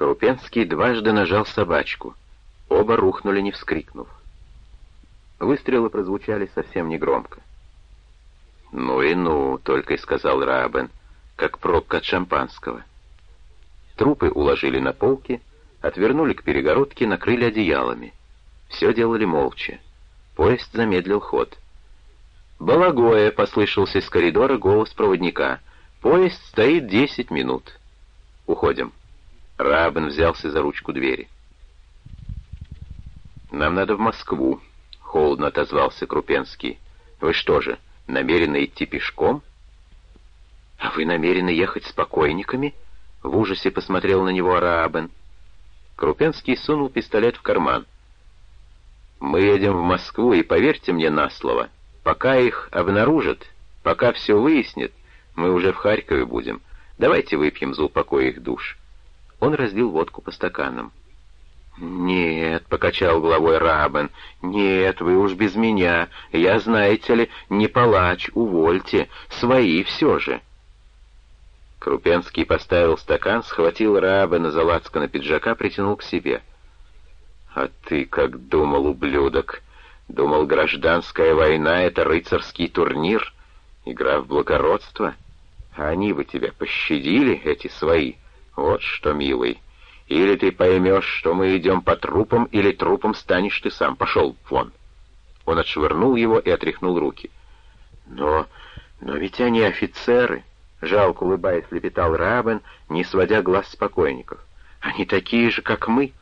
Крупенский дважды нажал собачку. Оба рухнули, не вскрикнув. Выстрелы прозвучали совсем негромко. «Ну и ну», — только и сказал Рабен, как пробка от шампанского. Трупы уложили на полки, отвернули к перегородке, накрыли одеялами. Все делали молча. Поезд замедлил ход. «Балагоя!» — послышался из коридора голос проводника. «Поезд стоит десять минут. Уходим». Рабен взялся за ручку двери. «Нам надо в Москву», — холодно отозвался Крупенский. «Вы что же, намерены идти пешком?» «А вы намерены ехать с покойниками?» — в ужасе посмотрел на него Рабен. Крупенский сунул пистолет в карман. «Мы едем в Москву, и поверьте мне на слово, пока их обнаружат, пока все выяснят, мы уже в Харькове будем. Давайте выпьем за упокой их душ». Он разлил водку по стаканам. «Нет», — покачал головой Рабен, — «нет, вы уж без меня. Я, знаете ли, не палач, увольте. Свои все же». Крупенский поставил стакан, схватил Рабена за лацкана пиджака, притянул к себе. «А ты как думал, ублюдок? Думал, гражданская война — это рыцарский турнир? Игра в благородство? А они бы тебя пощадили, эти свои? Вот что, милый». Или ты поймешь, что мы идем по трупам, или трупом станешь ты сам. Пошел вон!» Он отшвырнул его и отряхнул руки. «Но... но ведь они офицеры!» — жалко улыбаясь, лепетал Рабен, не сводя глаз с покойников. «Они такие же, как мы.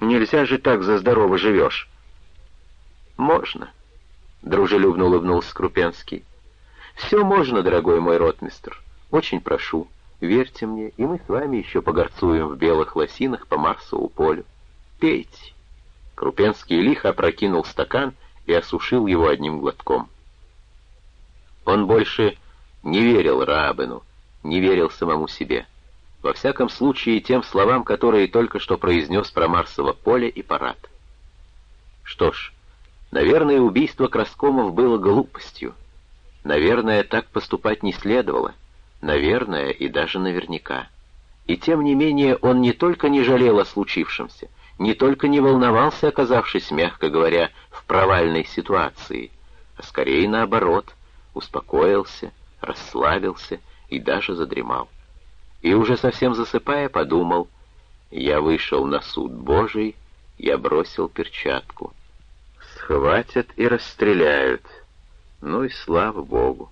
Нельзя же так за здорово живешь!» «Можно!» — дружелюбно улыбнулся Крупенский. «Все можно, дорогой мой ротмистр. Очень прошу». Верьте мне, и мы с вами еще погорцуем в белых лосинах по Марсову полю. Пейте!» Крупенский лихо опрокинул стакан и осушил его одним глотком. Он больше не верил Рабину, не верил самому себе. Во всяком случае, тем словам, которые только что произнес про Марсово поле и парад. Что ж, наверное, убийство Краскомов было глупостью. Наверное, так поступать не следовало — Наверное, и даже наверняка. И тем не менее он не только не жалел о случившемся, не только не волновался, оказавшись, мягко говоря, в провальной ситуации, а скорее наоборот, успокоился, расслабился и даже задремал. И уже совсем засыпая, подумал, я вышел на суд Божий, я бросил перчатку. Схватят и расстреляют. Ну и слава Богу,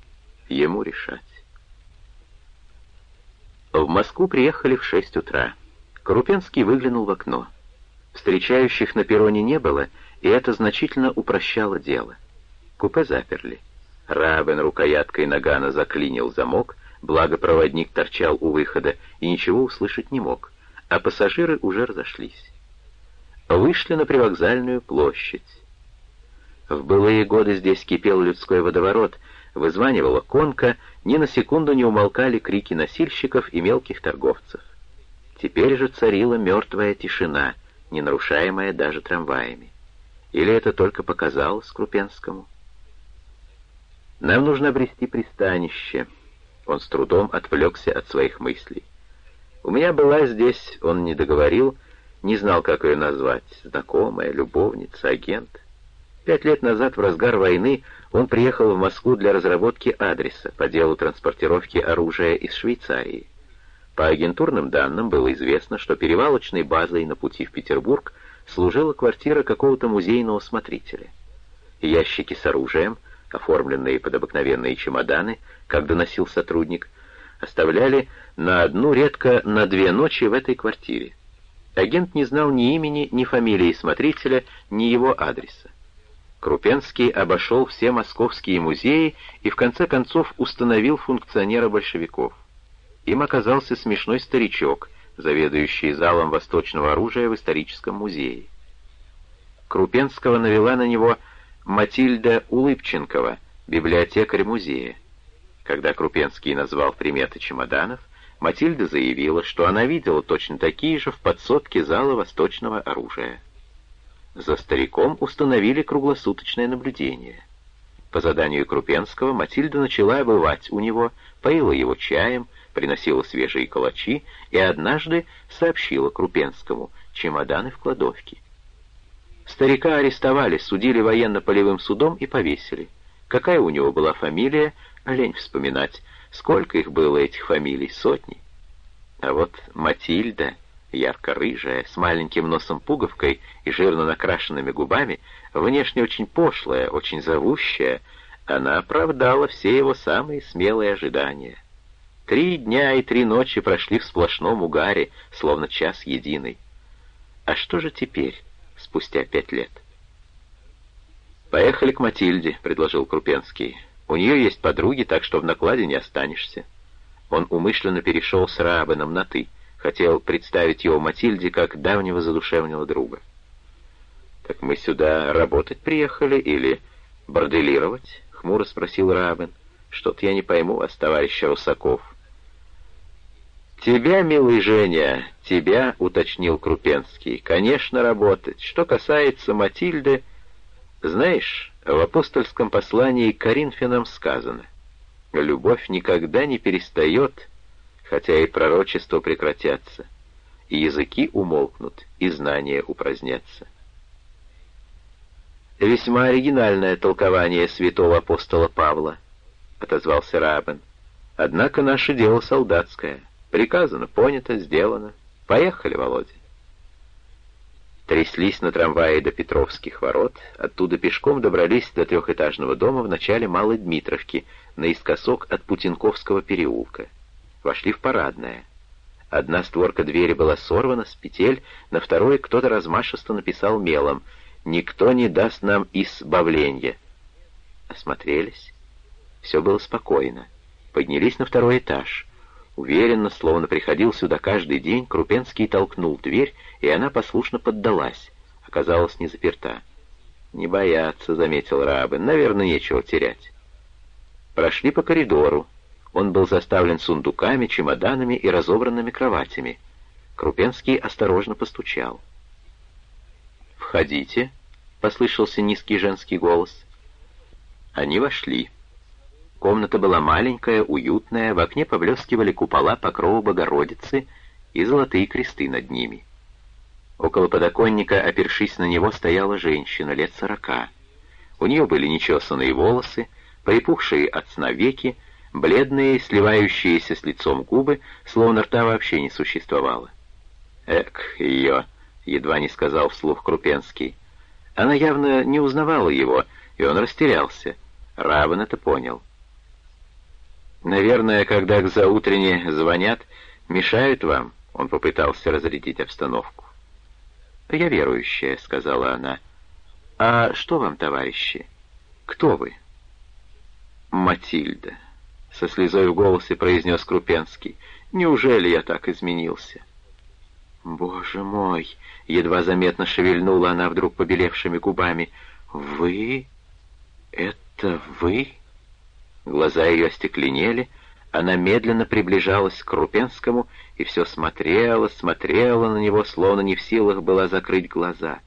ему решать. В Москву приехали в шесть утра. Крупенский выглянул в окно. Встречающих на перроне не было, и это значительно упрощало дело. Купе заперли. Рабен рукояткой нагана заклинил замок, благо проводник торчал у выхода и ничего услышать не мог, а пассажиры уже разошлись. Вышли на привокзальную площадь. В былые годы здесь кипел людской водоворот, вызванивала конка, ни на секунду не умолкали крики носильщиков и мелких торговцев. Теперь же царила мертвая тишина, не нарушаемая даже трамваями. Или это только показалось Крупенскому? «Нам нужно обрести пристанище». Он с трудом отвлекся от своих мыслей. «У меня была здесь, он не договорил, не знал, как ее назвать, знакомая, любовница, агент». Пять лет назад, в разгар войны, он приехал в Москву для разработки адреса по делу транспортировки оружия из Швейцарии. По агентурным данным было известно, что перевалочной базой на пути в Петербург служила квартира какого-то музейного смотрителя. Ящики с оружием, оформленные под обыкновенные чемоданы, как доносил сотрудник, оставляли на одну, редко на две ночи в этой квартире. Агент не знал ни имени, ни фамилии смотрителя, ни его адреса. Крупенский обошел все московские музеи и в конце концов установил функционера большевиков. Им оказался смешной старичок, заведующий залом восточного оружия в историческом музее. Крупенского навела на него Матильда Улыбченкова, библиотекарь музея. Когда Крупенский назвал приметы чемоданов, Матильда заявила, что она видела точно такие же в подсобке зала восточного оружия. За стариком установили круглосуточное наблюдение. По заданию Крупенского Матильда начала бывать у него, поила его чаем, приносила свежие калачи и однажды сообщила Крупенскому чемоданы в кладовке. Старика арестовали, судили военно-полевым судом и повесили. Какая у него была фамилия, лень вспоминать. Сколько их было, этих фамилий, сотни. А вот Матильда, ярко-рыжая, с маленьким носом-пуговкой и жирно накрашенными губами, внешне очень пошлая, очень зовущая, она оправдала все его самые смелые ожидания. Три дня и три ночи прошли в сплошном угаре, словно час единый. А что же теперь, спустя пять лет? «Поехали к Матильде», — предложил Крупенский. «У нее есть подруги, так что в накладе не останешься». Он умышленно перешел с Раабеном на «ты», хотел представить его Матильде как давнего задушевного друга. «Так мы сюда работать приехали или борделировать?» — хмуро спросил Раабен. «Что-то я не пойму вас, товарищ Русаков». «Тебя, милый Женя, тебя», — уточнил Крупенский, — «конечно, работать. Что касается Матильды, знаешь, в апостольском послании Коринфянам сказано, любовь никогда не перестает, хотя и пророчества прекратятся, и языки умолкнут, и знания упразднятся». «Весьма оригинальное толкование святого апостола Павла», — отозвался Рабин. «Однако наше дело солдатское». Приказано, понято, сделано. Поехали, Володя. Тряслись на трамвае до Петровских ворот, оттуда пешком добрались до трехэтажного дома в начале Малой Дмитровки, наискосок от Путинковского переулка. Вошли в парадное. Одна створка двери была сорвана с петель, на второй кто-то размашисто написал мелом «Никто не даст нам избавления». Осмотрелись. Все было спокойно. Поднялись на второй этаж. Уверенно, словно приходил сюда каждый день, Крупенский толкнул дверь, и она послушно поддалась. Оказалась не заперта. «Не бояться», — заметил Рабин, — «наверное, нечего терять». Прошли по коридору. Он был заставлен сундуками, чемоданами и разобранными кроватями. Крупенский осторожно постучал. «Входите», — послышался низкий женский голос. Они вошли. Комната была маленькая, уютная, в окне поблескивали купола покрова Богородицы и золотые кресты над ними. Около подоконника, опершись на него, стояла женщина лет сорока. У нее были нечесанные волосы, припухшие от сна веки, бледные, сливающиеся с лицом губы, словно рта вообще не существовало. «Эк, ее!» — едва не сказал вслух Крупенский. Она явно не узнавала его, и он растерялся. Равен это понял. Наверное, когда к заутрене звонят, мешают вам, он попытался разрядить обстановку. «Я верующая», — сказала она. «А что вам, товарищи? Кто вы?» «Матильда», — со слезой в голосе произнес Крупенский. «Неужели я так изменился?» «Боже мой!» — едва заметно шевельнула она вдруг побелевшими губами. «Вы? Это вы?» Глаза ее остекленели, она медленно приближалась к Крупенскому и все смотрела, смотрела на него, словно не в силах была закрыть глаза.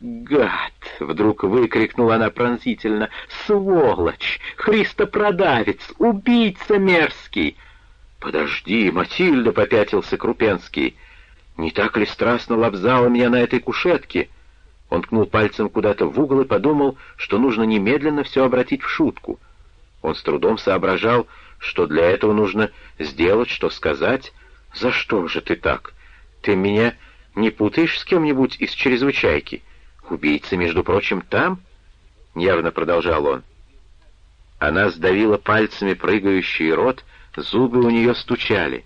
«Гад!» — вдруг выкрикнула она пронзительно. «Сволочь! Христопродавец! Убийца мерзкий!» «Подожди, Матильда!» — попятился Крупенский. «Не так ли страстно лобзала меня на этой кушетке?» Он ткнул пальцем куда-то в угол и подумал, что нужно немедленно все обратить в шутку — он с трудом соображал, что для этого нужно сделать, что сказать. «За что же ты так? Ты меня не путаешь с кем-нибудь из чрезвычайки? Убийца, между прочим, там?» — нервно продолжал он. Она сдавила пальцами прыгающий рот, зубы у нее стучали.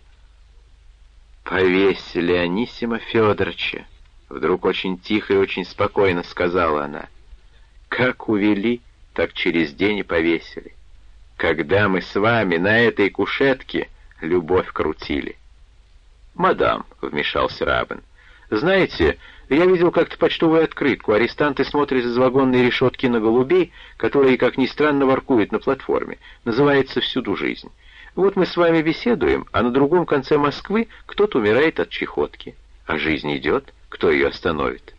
«Повесили Анисима Федоровича», — вдруг очень тихо и очень спокойно сказала она. «Как увели, так через день и повесили когда мы с вами на этой кушетке любовь крутили. «Мадам», — вмешался Рабин, — «знаете, я видел как-то почтовую открытку. Арестанты смотрят из вагонной решетки на голубей, которые, как ни странно, воркуют на платформе. Называется «Всюду жизнь». Вот мы с вами беседуем, а на другом конце Москвы кто-то умирает от чехотки. А жизнь идет, кто ее остановит?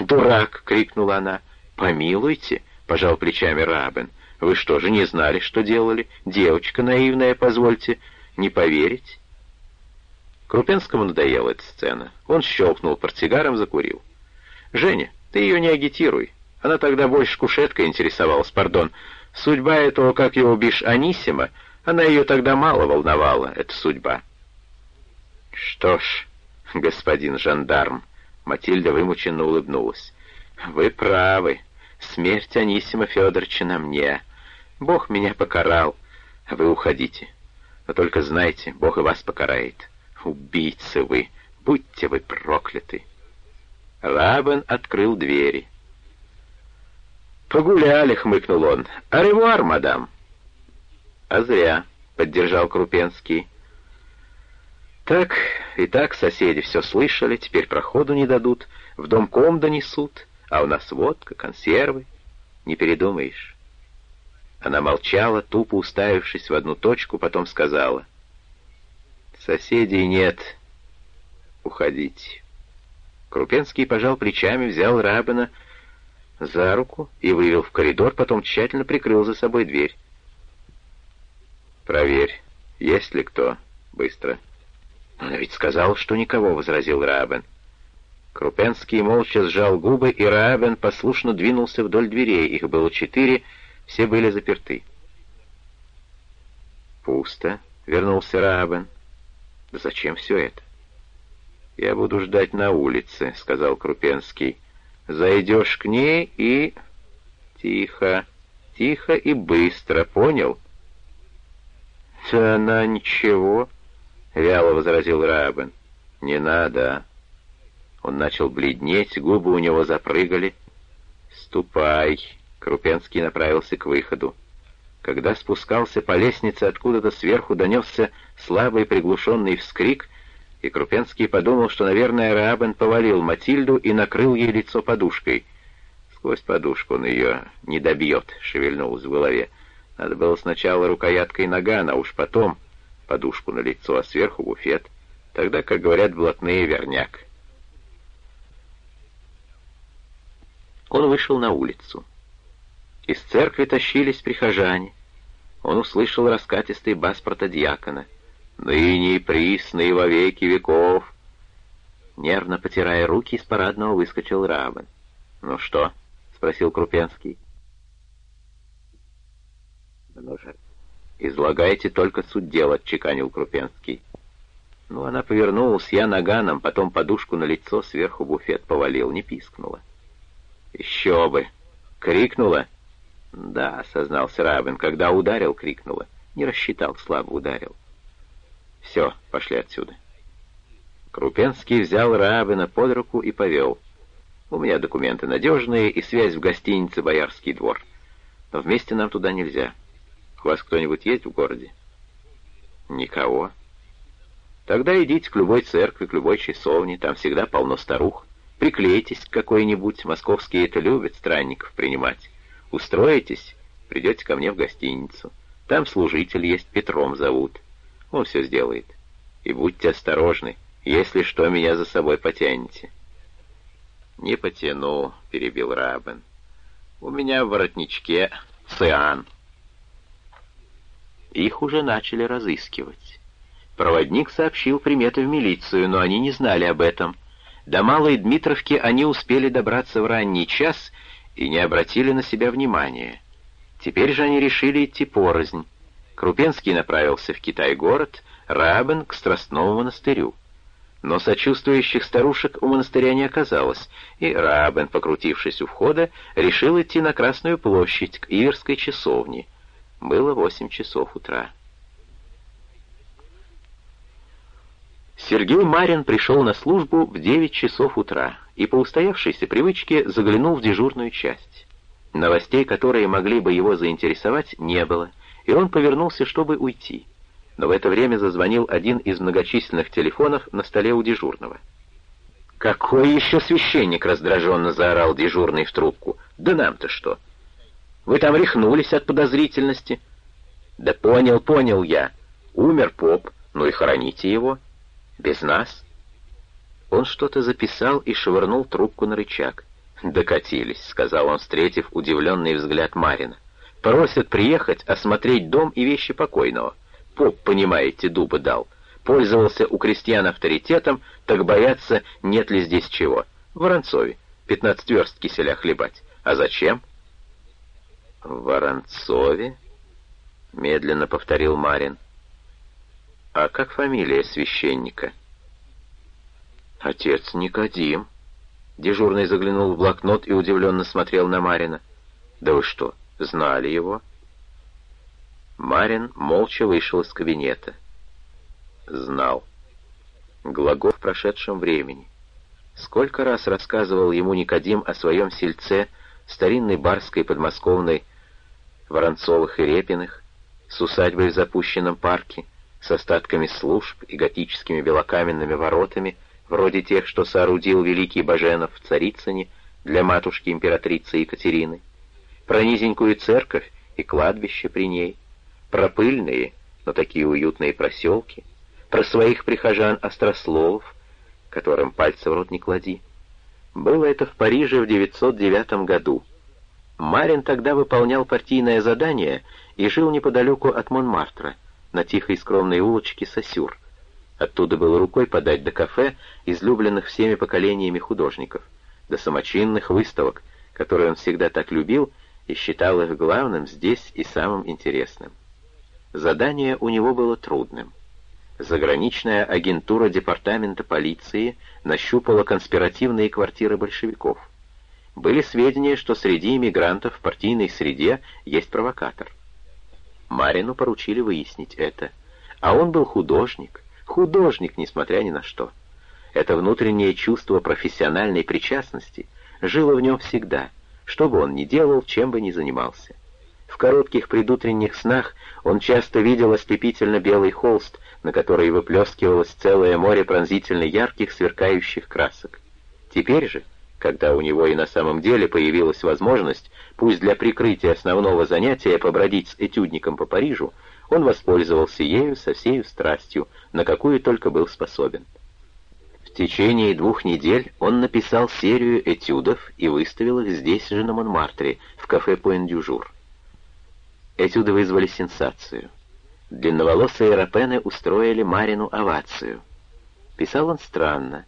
«Дурак!» — крикнула она. «Помилуйте!» — пожал плечами Рабин. Вы что же не знали, что делали? Девочка наивная, позвольте. не поверить. Крупенскому надоела эта сцена. Он щелкнул портсигаром, закурил. «Женя, ты ее не агитируй. Она тогда больше кушеткой интересовалась, пардон. Судьба этого, как его бишь, Анисима, она ее тогда мало волновала, эта судьба». «Что ж, господин жандарм», — Матильда вымученно улыбнулась, — «вы правы. Смерть Анисима Федоровича на мне. Бог меня покарал, вы уходите. Но только знайте, Бог и вас покарает. Убийцы вы, будьте вы прокляты. Рабен открыл двери. «Погуляли», — хмыкнул он. «Аревуар, мадам». «А зря», — поддержал Крупенский. «Так и так соседи все слышали, теперь проходу не дадут, в дом ком донесут, а у нас водка, консервы. Не передумаешь». Она молчала, тупо уставившись в одну точку, потом сказала. «Соседей нет. Уходите». Крупенский пожал плечами, взял Рабина за руку и вывел в коридор, потом тщательно прикрыл за собой дверь. «Проверь, есть ли кто?» «Быстро». «Она ведь сказала, что никого», — возразил Рабен. Крупенский молча сжал губы, и Раабен послушно двинулся вдоль дверей. Их было четыре, все были заперты. «Пусто», — вернулся Раабен. «Да зачем все это?» «Я буду ждать на улице», — сказал Крупенский. «Зайдешь к ней и...» «Тихо, тихо и быстро, понял?» «Да она ничего», — вяло возразил Рабен. «Не надо». Он начал бледнеть, губы у него запрыгали. «Ступай», — Крупенский направился к выходу. Когда спускался по лестнице, откуда-то сверху донесся слабый приглушенный вскрик, и Крупенский подумал, что, наверное, Раабен повалил Матильду и накрыл ей лицо подушкой. Сквозь подушку он ее не добьет, шевельнулось в голове. Надо было сначала рукояткой нагана, а уж потом подушку на лицо, а сверху буфет. Тогда, как говорят блатные, верняк. Он вышел на улицу. Из церкви тащились прихожане. Он услышал раскатистый бас протодьякона. «Ныне и присно во веки веков!» Нервно потирая руки, из парадного выскочил Рабин. «Ну что?» — спросил Крупенский. «Ну излагайте только суть дела», — отчеканил Крупенский. Ну, она повернулась, я наганом, потом подушку на лицо, сверху буфет повалил, не пискнула. «Еще бы!» «Крикнула?» «Да», — сознался Рабин, когда ударил, крикнула. Не рассчитал, слабо ударил. «Все, пошли отсюда». Крупенский взял Рабина под руку и повел. «У меня документы надежные и связь в гостинице «Боярский двор». Но вместе нам туда нельзя. У вас кто-нибудь есть в городе?» «Никого». «Тогда идите к любой церкви, к любой часовне, там всегда полно старух. Приклейтесь к какой-нибудь, московские это любят, странников принимать. Устроитесь, придете ко мне в гостиницу. Там служитель есть, Петром зовут. Он все сделает. И будьте осторожны, если что, меня за собой потянете». «Не потяну», — перебил Рабен. «У меня в воротничке циан». Их уже начали разыскивать. Проводник сообщил приметы в милицию, но они не знали об этом. До Малой Дмитровки они успели добраться в ранний час и не обратили на себя внимания. Теперь же они решили идти порознь. Крупенский направился в Китай-город, Рабен — к Страстному монастырю. Но сочувствующих старушек у монастыря не оказалось, и Рабен, покрутившись у входа, решил идти на Красную площадь, к Иверской часовне. Было восемь часов утра. Сергей Марин пришел на службу в девять часов утра и по устоявшейся привычке заглянул в дежурную часть. Новостей, которые могли бы его заинтересовать, не было, и он повернулся, чтобы уйти. Но в это время зазвонил один из многочисленных телефонов на столе у дежурного. «Какой еще священник?» — раздраженно заорал дежурный в трубку. «Да нам-то что? Вы там рехнулись от подозрительности?» «Да понял, понял я. Умер поп, ну и хороните его». Без нас?» Он что-то записал и швырнул трубку на рычаг. «Докатились», — сказал он, встретив удивленный взгляд Марина. «Просят приехать осмотреть дом и вещи покойного. поп, понимаете, дуба дал. Пользовался у крестьян авторитетом, так бояться, нет ли здесь чего. В Воронцове. Пятнадцать верст киселя хлебать. А зачем? В Воронцове? Медленно повторил Марин. А как фамилия священника? Отец Никодим. Дежурный заглянул в блокнот и удивленно смотрел на Марина. Да вы что, знали его? Марин молча вышел из кабинета. Знал. Глагол в прошедшем времени. Сколько раз рассказывал ему Никодим о своем сельце, старинной барской подмосковной, Воронцовых и Репиных, с усадьбой в запущенном парке, с остатками служб и готическими белокаменными воротами, вроде тех, что соорудил великий Баженов в Царицыне для матушки императрицы Екатерины, про низенькую церковь и кладбище при ней, про пыльные, но такие уютные проселки, про своих прихожан-острословов, которым пальцы в рот не клади. Было это в Париже в 909 году. Марин тогда выполнял партийное задание и жил неподалеку от Монмартра, на тихой скромной улочке Сосюр. Оттуда было рукой подать до кафе, излюбленных всеми поколениями художников, до самочинных выставок, которые он всегда так любил и считал их главным здесь и самым интересным. Задание у него было трудным — заграничная агентура департамента полиции нащупала конспиративные квартиры большевиков. Были сведения, что среди иммигрантов в партийной среде есть провокатор. Марину поручили выяснить это. А он был художник, художник, несмотря ни на что. Это внутреннее чувство профессиональной причастности жило в нем всегда, что бы он ни делал, чем бы ни занимался. В коротких предутренних снах он часто видел ослепительно белый холст, на который выплескивалось целое море пронзительно ярких сверкающих красок. Теперь же, когда у него и на самом деле появилась возможность, пусть для прикрытия основного занятия побродить с этюдником по Парижу, он воспользовался ею со всей страстью, на какую только был способен. В течение двух недель он написал серию этюдов и выставил их здесь же на Монмартре, в кафе Пуэндюжур. Этюды вызвали сенсацию. Длинноволосые рапены устроили Марину овацию. Писал он странно.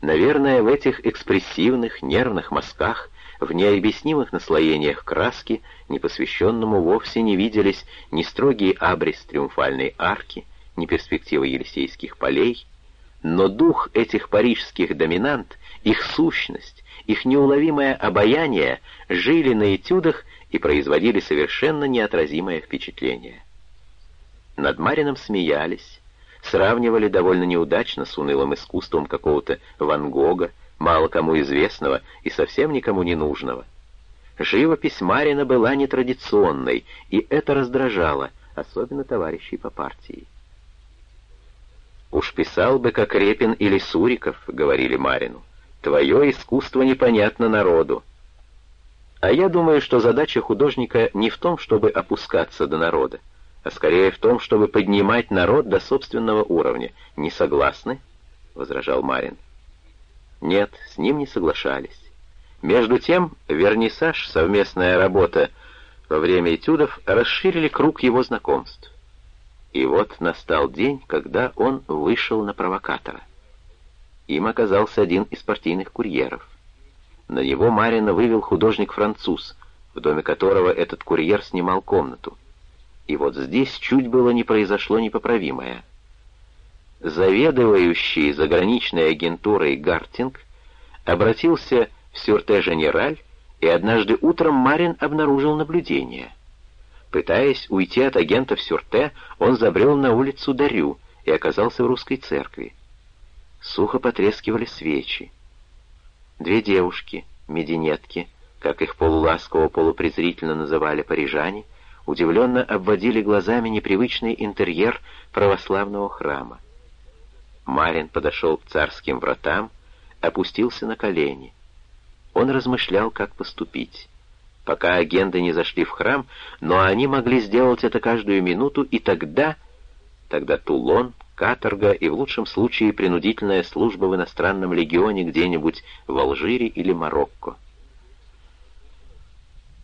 Наверное, в этих экспрессивных, нервных мазках, в необъяснимых наслоениях краски, непосвященному вовсе не виделись ни строгий абрис триумфальной арки, ни перспективы Елисейских полей, но дух этих парижских доминант, их сущность, их неуловимое обаяние жили на этюдах и производили совершенно неотразимое впечатление. Над Марином смеялись, сравнивали довольно неудачно с унылым искусством какого-то Ван Гога, мало кому известного и совсем никому не нужного. Живопись Марина была нетрадиционной, и это раздражало, особенно товарищей по партии. «Уж писал бы, как Репин или Суриков», — говорили Марину. «Твое искусство непонятно народу». А я думаю, что задача художника не в том, чтобы опускаться до народа, а скорее в том, чтобы поднимать народ до собственного уровня. Не согласны? — возражал Марин. Нет, с ним не соглашались. Между тем, вернисаж, совместная работа во время этюдов расширили круг его знакомств. И вот настал день, когда он вышел на провокатора. Им оказался один из партийных курьеров. На него Марина вывел художник-француз, в доме которого этот курьер снимал комнату. И вот здесь чуть было не произошло непоправимое. Заведующий заграничной агентурой Гартинг обратился в Сюрте-Женераль, и однажды утром Марин обнаружил наблюдение. Пытаясь уйти от агента в Сюрте, он забрел на улицу Дарю и оказался в русской церкви. Сухо потрескивали свечи. Две девушки, мединетки, как их полуласково-полупрезрительно называли парижане, — удивленно обводили глазами непривычный интерьер православного храма. Марин подошел к царским вратам, опустился на колени. Он размышлял, как поступить. Пока агенты не зашли в храм, но они могли сделать это каждую минуту, и тогда... Тогда Тулон, каторга и в лучшем случае принудительная служба в иностранном легионе где-нибудь в Алжире или Марокко.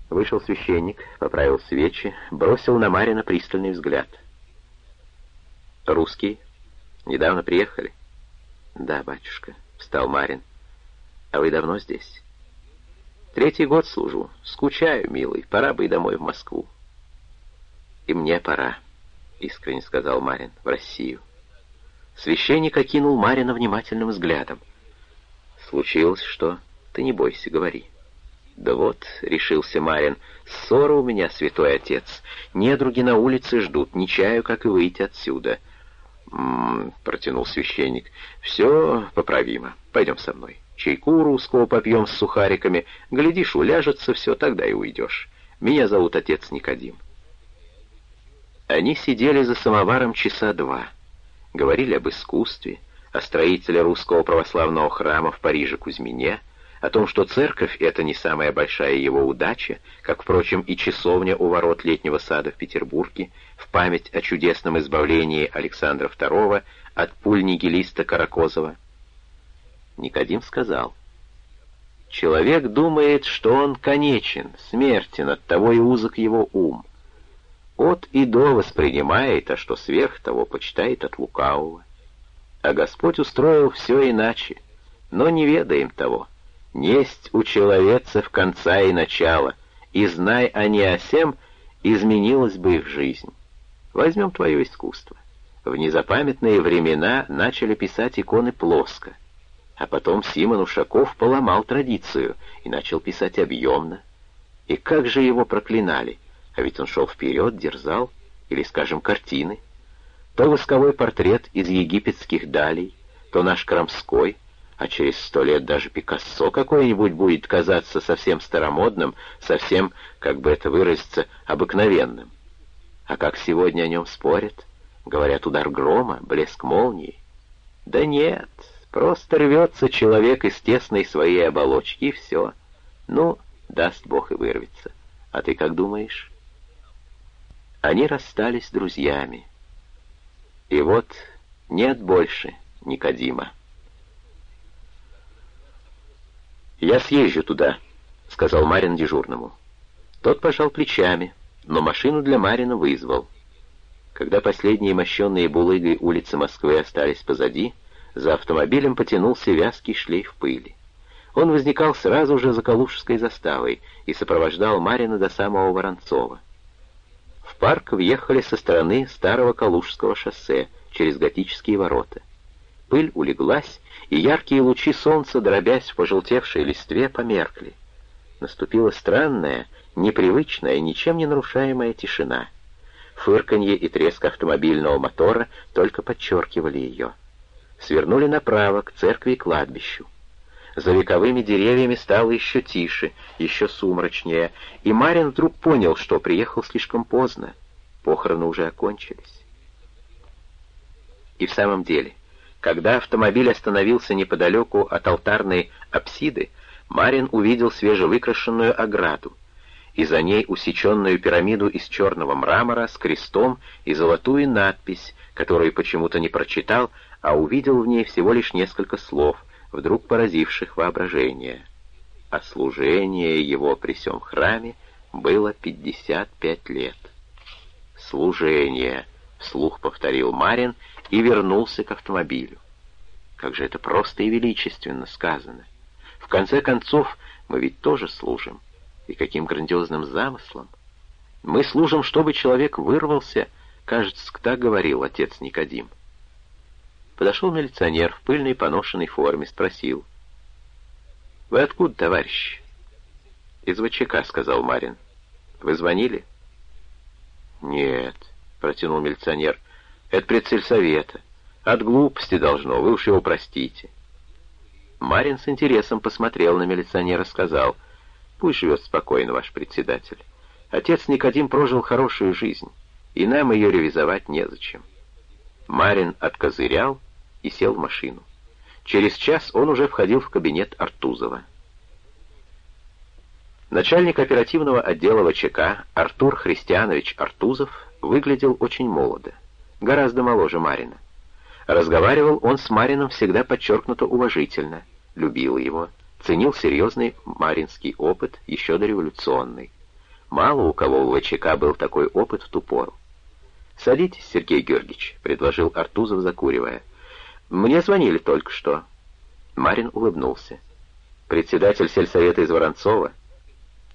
Вышел священник, поправил свечи, бросил на Марина пристальный взгляд. Русский? Недавно приехали? Да, батюшка, встал Марин. А вы давно здесь? Третий год служу. Скучаю, милый. Пора бы и домой в Москву. И мне пора, искренне сказал Марин, в Россию. Священник окинул Марина внимательным взглядом. Случилось что? Ты не бойся, говори. «Да вот», — решился Марин, — «ссора у меня, святой отец. Недруги на улице ждут, не чаю, как и выйти отсюда». Протянул священник, — «все поправимо. Пойдем со мной. Чайку русского попьем с сухариками. Глядишь, уляжется все, тогда и уйдешь. Меня зовут отец Никодим». Они сидели за самоваром часа два. Говорили об искусстве, о строителе русского православного храма в Париже Кузьмине — о том, что церковь — это не самая большая его удача, как, впрочем, и часовня у ворот летнего сада в Петербурге, в память о чудесном избавлении Александра II от пуль нигилиста Каракозова. Никодим сказал, «Человек думает, что он конечен, смертен, от того и узок его ум. От и до воспринимает, а что сверх того почитает от лукавого. А Господь устроил все иначе, но не ведаем того». Несть у человецев конца и начала, и знай они о сем, изменилась бы их жизнь. Возьмем твое искусство. В незапамятные времена начали писать иконы плоско, а потом Симон Ушаков поломал традицию и начал писать объемно. И как же его проклинали, а ведь он шел вперед, дерзал, или, скажем, картины. То восковой портрет из египетских далей, то наш Крамской — а через сто лет даже Пикассо какой-нибудь будет казаться совсем старомодным, совсем, как бы это выразиться, обыкновенным. А как сегодня о нем спорят? Говорят, удар грома, блеск молнии. Да нет, просто рвется человек из тесной своей оболочки, и все. Ну, даст Бог и вырвется. А ты как думаешь? Они расстались друзьями. И вот нет больше Никодима. «Я съезжу туда», — сказал Марин дежурному. Тот пожал плечами, но машину для Марина вызвал. Когда последние мощенные булыгой улицы Москвы остались позади, за автомобилем потянулся вязкий шлейф пыли. Он возникал сразу же за Калужской заставой и сопровождал Марина до самого Воронцова. В парк въехали со стороны старого Калужского шоссе через готические ворота. Пыль улеглась, и яркие лучи солнца, дробясь в пожелтевшей листве, померкли. Наступила странная, непривычная, ничем не нарушаемая тишина. Фырканье и треск автомобильного мотора только подчеркивали ее. Свернули направо, к церкви и кладбищу. За вековыми деревьями стало еще тише, еще сумрачнее, и Марин вдруг понял, что приехал слишком поздно. Похороны уже окончились. И в самом деле, когда автомобиль остановился неподалеку от алтарной апсиды, Марин увидел свежевыкрашенную ограду, и за ней усеченную пирамиду из черного мрамора с крестом и золотую надпись, которую почему-то не прочитал, а увидел в ней всего лишь несколько слов, вдруг поразивших воображение. А служение его при всем храме было 55 лет. «Служение», — вслух повторил Марин, — и вернулся к автомобилю. Как же это просто и величественно сказано. В конце концов, мы ведь тоже служим. И каким грандиозным замыслом. Мы служим, чтобы человек вырвался, кажется, так говорил отец Никодим. Подошел милиционер в пыльной поношенной форме, спросил. «Вы откуда, товарищ?» «Из ВЧК», — сказал Марин. «Вы звонили?» «Нет», — протянул милиционер. Это предсельсовета. От глупости должно, вы уж его простите. Марин с интересом посмотрел на милиционера, сказал, «Пусть живет спокойно ваш председатель. Отец Никодим прожил хорошую жизнь, и нам ее ревизовать незачем». Марин откозырял и сел в машину. Через час он уже входил в кабинет Артузова. Начальник оперативного отдела ВЧК Артур Христианович Артузов выглядел очень молодо гораздо моложе Марина. Разговаривал он с Марином всегда подчеркнуто уважительно, любил его, ценил серьезный маринский опыт, еще дореволюционный. Мало у кого в ВЧК был такой опыт в ту пору. «Садитесь, Сергей Георгиевич», — предложил Артузов, закуривая. «Мне звонили только что». Марин улыбнулся. «Председатель сельсовета из Воронцова?»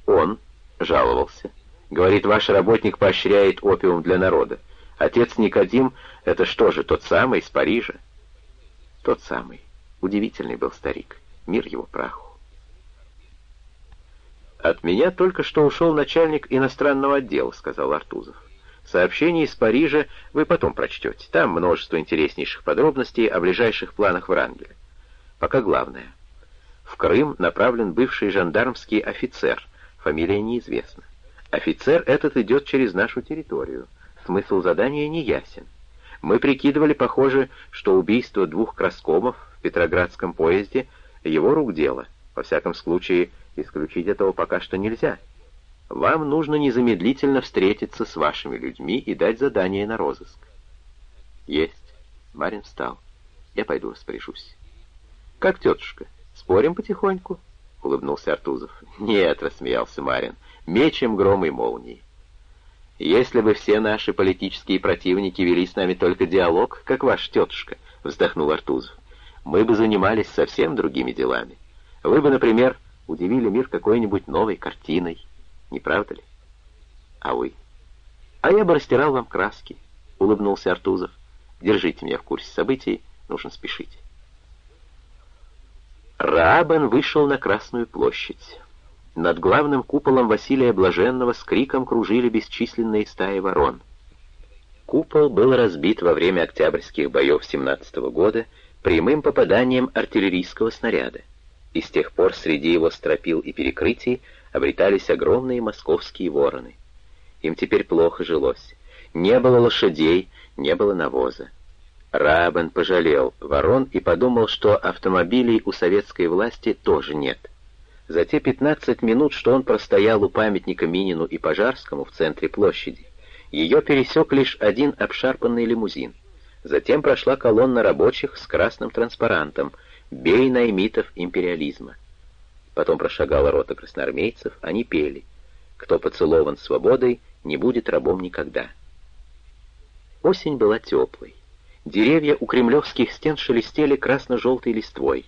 «Он», — жаловался. «Говорит, ваш работник поощряет опиум для народа. Отец Никодим — это что же, тот самый из Парижа?» «Тот самый. Удивительный был старик. Мир его праху». «От меня только что ушел начальник иностранного отдела», — сказал Артузов. Сообщение из Парижа вы потом прочтете. Там множество интереснейших подробностей о ближайших планах Врангеля. Пока главное. В Крым направлен бывший жандармский офицер. Фамилия неизвестна. Офицер этот идет через нашу территорию. Смысл задания не ясен. Мы прикидывали, похоже, что убийство двух краскомов в Петроградском поезде — его рук дело. Во всяком случае, исключить этого пока что нельзя. Вам нужно незамедлительно встретиться с вашими людьми и дать задание на розыск. Есть. Марин встал. Я пойду распоряжусь. Как тетушка? Спорим потихоньку? Улыбнулся Артузов. Нет, рассмеялся Марин. Мечем гром и молнии. Если бы все наши политические противники вели с нами только диалог, как ваша тетушка, вздохнул Артузов, мы бы занимались совсем другими делами. Вы бы, например, удивили мир какой-нибудь новой картиной, не правда ли? А вы? А я бы растирал вам краски, улыбнулся Артузов. Держите меня в курсе событий, нужно спешить. Раабен вышел на Красную площадь. Над главным куполом Василия Блаженного с криком кружили бесчисленные стаи ворон. Купол был разбит во время октябрьских боев 17 -го года прямым попаданием артиллерийского снаряда, и с тех пор среди его стропил и перекрытий обретались огромные московские вороны. Им теперь плохо жилось. Не было лошадей, не было навоза. Рабен пожалел ворон и подумал, что автомобилей у советской власти тоже нет. За те 15 минут, что он простоял у памятника Минину и Пожарскому в центре площади, ее пересек лишь один обшарпанный лимузин. Затем прошла колонна рабочих с красным транспарантом «Бей наймитов империализма». Потом прошагала рота красноармейцев, они пели «Кто поцелован свободой, не будет рабом никогда». Осень была теплой. Деревья у кремлевских стен шелестели красно-желтой листвой.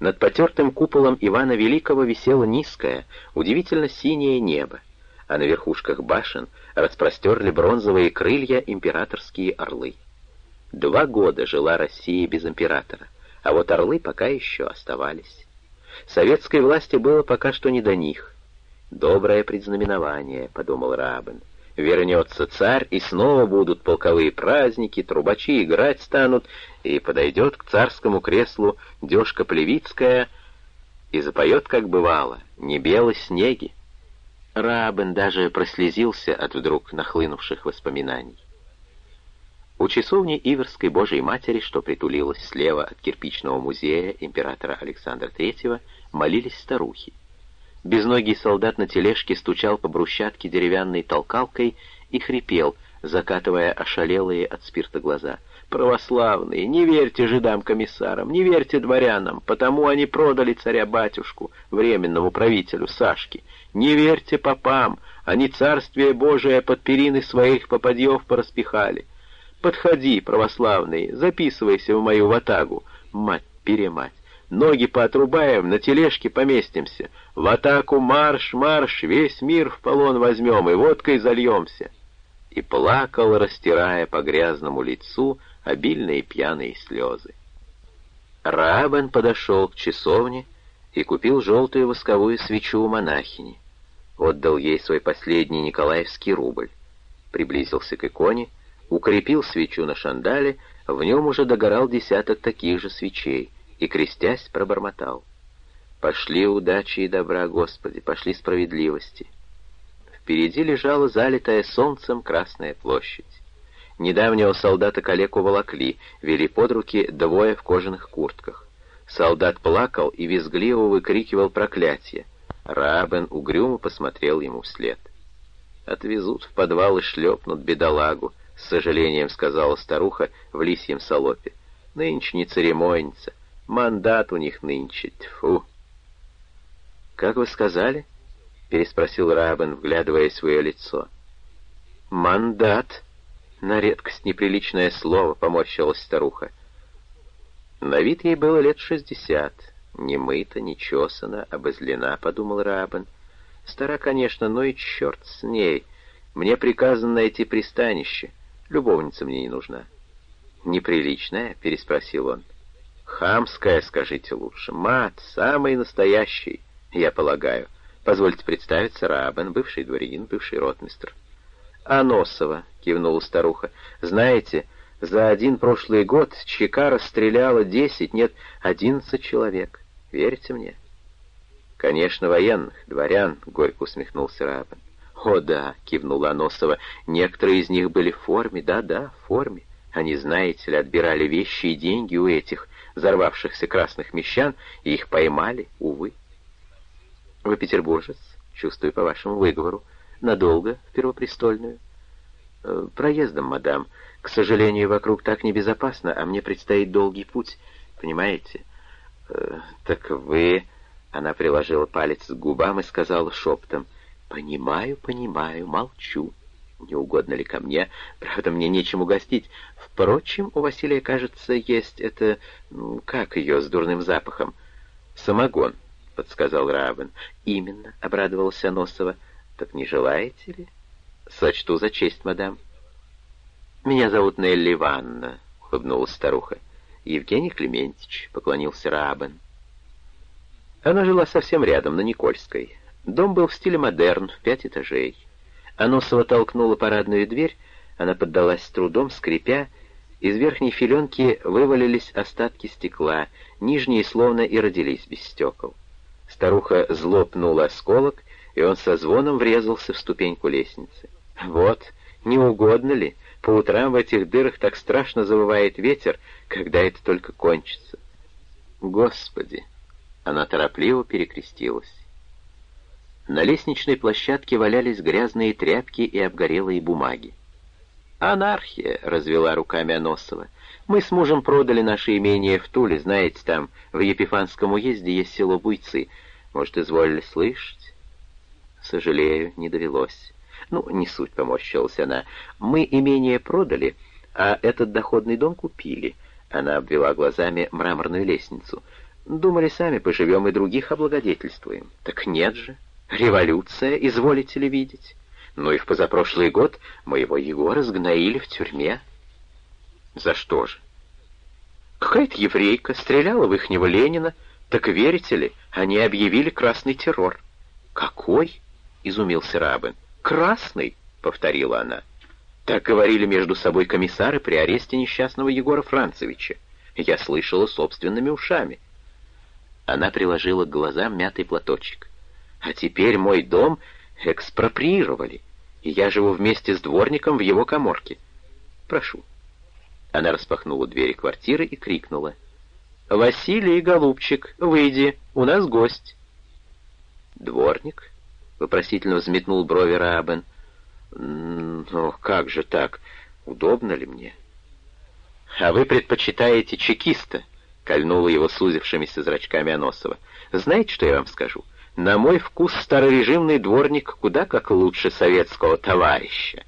Над потертым куполом Ивана Великого висело низкое, удивительно синее небо, а на верхушках башен распростерли бронзовые крылья императорские орлы. Два года жила Россия без императора, а вот орлы пока еще оставались. Советской власти было пока что не до них. «Доброе предзнаменование», — подумал Рабин. «Вернется царь, и снова будут полковые праздники, трубачи играть станут, и подойдет к царскому креслу Дежка Плевицкая и запоет, как бывало, «Не белы снеги». Рабин даже прослезился от вдруг нахлынувших воспоминаний. У часовни Иверской Божией Матери, что притулилась слева от кирпичного музея императора Александра III, молились старухи. Безногий солдат на тележке стучал по брусчатке деревянной толкалкой и хрипел, закатывая ошалелые от спирта глаза. «Православные, не верьте жидам-комиссарам, не верьте дворянам, потому они продали царя-батюшку, временному правителю Сашки. Не верьте попам, они царствие Божие под перины своих попадьев пораспихали. Подходи, православный, записывайся в мою ватагу. Мать-перемать. Ноги поотрубаем, на тележке поместимся. В атаку марш, марш, весь мир в полон возьмем и водкой зальемся. И плакал, растирая по грязному лицу обильные пьяные слезы. Рабен подошел к часовне и купил желтую восковую свечу у монахини. Отдал ей свой последний николаевский рубль. Приблизился к иконе — укрепил свечу на шандале, в нем уже догорал десяток таких же свечей, и, крестясь, пробормотал. «Пошли удачи и добра, Господи, пошли справедливости». Впереди лежала залитая солнцем Красная площадь. Недавнего солдата калеку волокли, вели под руки двое в кожаных куртках. Солдат плакал и визгливо выкрикивал проклятие. Рабен угрюмо посмотрел ему вслед. «Отвезут в подвал и шлепнут бедолагу», с сожалением сказала старуха в лисьем салопе. Нынче не церемонится. Мандат у них нынче. Тьфу. Как вы сказали? переспросил Рабен, вглядываясь в свое лицо. Мандат. На редкость неприличное слово, поморщилась старуха. На вид ей было лет шестьдесят. Не мыта, не чесана, обозлена, подумал Рабен. Стара, конечно, но и черт с ней. Мне приказано найти пристанище. Любовница мне не нужна. «Неприличная?» — переспросил он. «Хамская, скажите лучше. Мат, самый настоящий, я полагаю. Позвольте представиться, Рабен, бывший дворянин, бывший ротмистр». «Аносова», — кивнула старуха. «Знаете, за один прошлый год Чека расстреляла десять, нет, одиннадцать человек. Верите мне?» «Конечно, военных, дворян», — горько усмехнулся Рабен. «О да», — кивнула Аносова, — «некоторые из них были в форме, да-да, в форме. Они, знаете ли, отбирали вещи и деньги у этих взорвавшихся красных мещан, и их поймали, увы. Вы петербуржец, чувствую по вашему выговору, надолго в Первопрестольную? Э, проездом, мадам. К сожалению, вокруг так небезопасно, а мне предстоит долгий путь, понимаете? Э, так вы... Она приложила палец к губам и сказала шептом, «Понимаю, понимаю, молчу». Не угодно ли ко мне? Правда, мне нечем угостить. Впрочем, у Василия, кажется, есть это... Как ее с дурным запахом? Самогон, — подсказал Равен. Именно, — обрадовался Носова. Так не желаете ли? Сочту за честь, мадам. Меня зовут Нелли Ивановна, — улыбнулась старуха. Евгений Клементьевич, — поклонился Рабен. Она жила совсем рядом, на Никольской. Дом был в стиле модерн, в пять этажей. Аносова толкнула парадную дверь, она поддалась с трудом, скрипя. Из верхней филенки вывалились остатки стекла, нижние словно и родились без стекол. Старуха злопнула осколок, и он со звоном врезался в ступеньку лестницы. «Вот, не угодно ли? По утрам в этих дырах так страшно завывает ветер, когда это только кончится». «Господи!» Она торопливо перекрестилась. На лестничной площадке валялись грязные тряпки и обгорелые бумаги. «Анархия!» — развела руками Аносова. «Мы с мужем продали наше имение в Туле, знаете, там, в Епифанском уезде есть село Буйцы. Может, изволили слышать?» «Сожалею, не довелось». «Ну, не суть», — поморщилась она. «Мы имение продали, а этот доходный дом купили». Она обвела глазами мраморную лестницу. «Думали, сами поживем и других облагодетельствуем». «Так нет же». Революция, изволите ли видеть? Ну и в позапрошлый год моего Егора сгноили в тюрьме. За что же? Какая-то еврейка стреляла в ихнего Ленина, так верите ли, они объявили красный террор. Какой? Изумился Рабин. Красный, повторила она. Так говорили между собой комиссары при аресте несчастного Егора Францевича. Я слышала собственными ушами. Она приложила к глазам мятый платочек. А теперь мой дом экспроприировали, и я живу вместе с дворником в его коморке. Прошу». Она распахнула двери квартиры и крикнула. «Василий, голубчик, выйди, у нас гость». «Дворник?» — вопросительно взметнул брови Рабен. «Ну, как же так? Удобно ли мне?» «А вы предпочитаете чекиста?» — кольнула его сузившимися зрачками Аносова. «Знаете, что я вам скажу? На мой вкус старорежимный дворник куда как лучше советского товарища.